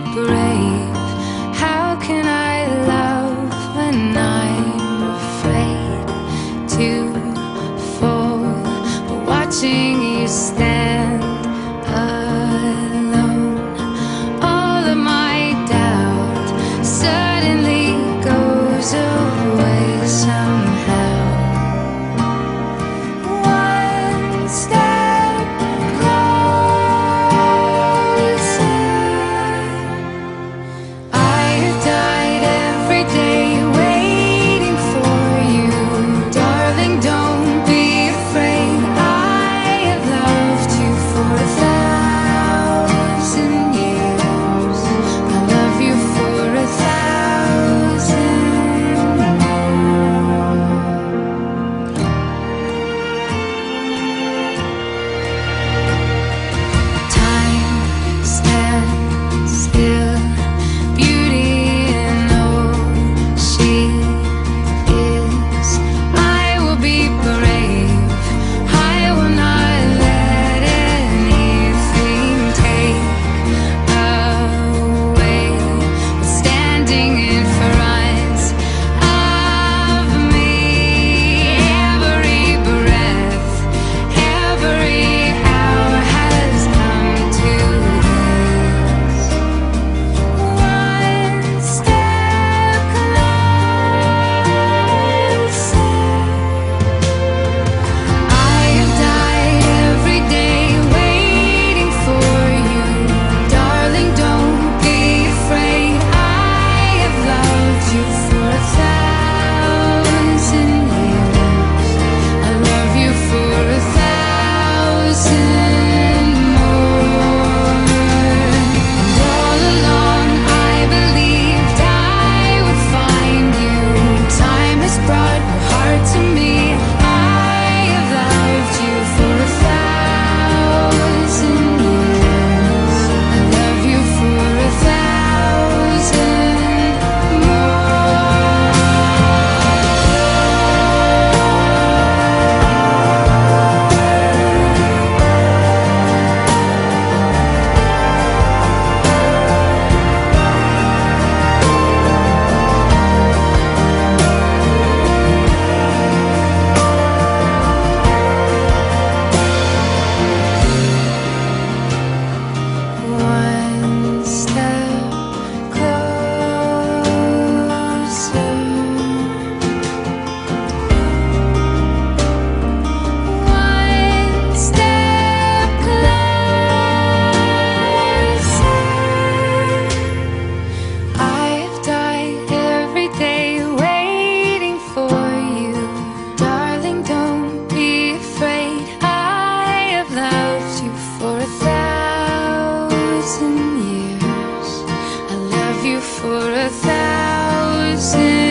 brave? How can I love when I'm afraid to fall? But watching you for a thousand.